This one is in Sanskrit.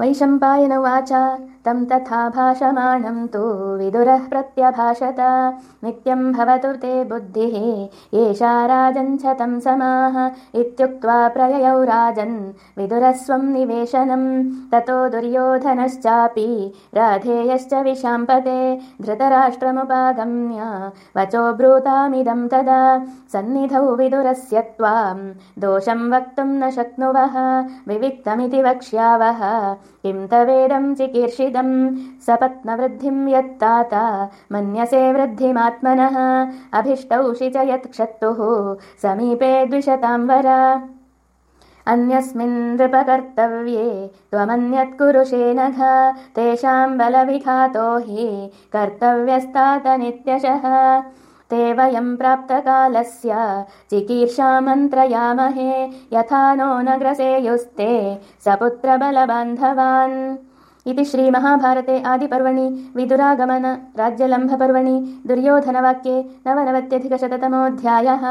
वैशम्पायन उवाच तं तथा भाषमाणं तु विदुरः प्रत्यभाषत। नित्यं भवतु ते बुद्धिः। एषा राजन् च तं समाः इत्युक्त्वा प्रययौ राजन्। विदुरस्वं निवेशनं। ततो दुर्योधनश्चापि राधेयश्च विशाम्पते। धृतराष्ट्रमुपागम्य। वचो ब्रूतामिदं तदा। सन्निधौ विदुरस्य त्वां। दोषं वक्तुं न शक्नुवः। विविक्तमिति वक्ष्यावः किं तवेदं चिकीर्षितं? सपत्नवृद्धिं यत्ताता मन्यसे वृद्धिमात्मनः अभिष्टौषि च यत्क्षत्तुः समीपे द्विषतां वर। अन्यस्मिन् नृपकर्तव्ये त्वमन्यत् कुरुषे नघ तेषां बलविघातो हि कर्तव्यस्तात नित्यशः ते वयं प्राप्तकालस्य। चिकीर्षामन्त्रयामहे यथा नो न ग्रसेयुस्ते सपुत्रबलबान्धवान्। इति श्रीमहाभारते आदिपर्वणि विदुरागमन राज्यलम्भपर्वणि दुर्योधनवाक्ये नवनवत्यधिकशततमोऽध्यायः